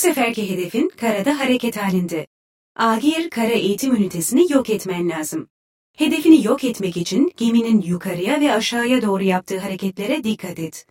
seferki hedefin karada hareket halinde. Agir kara eğitim ünitesini yok etmen lazım. Hedefini yok etmek için geminin yukarıya ve aşağıya doğru yaptığı hareketlere dikkat et.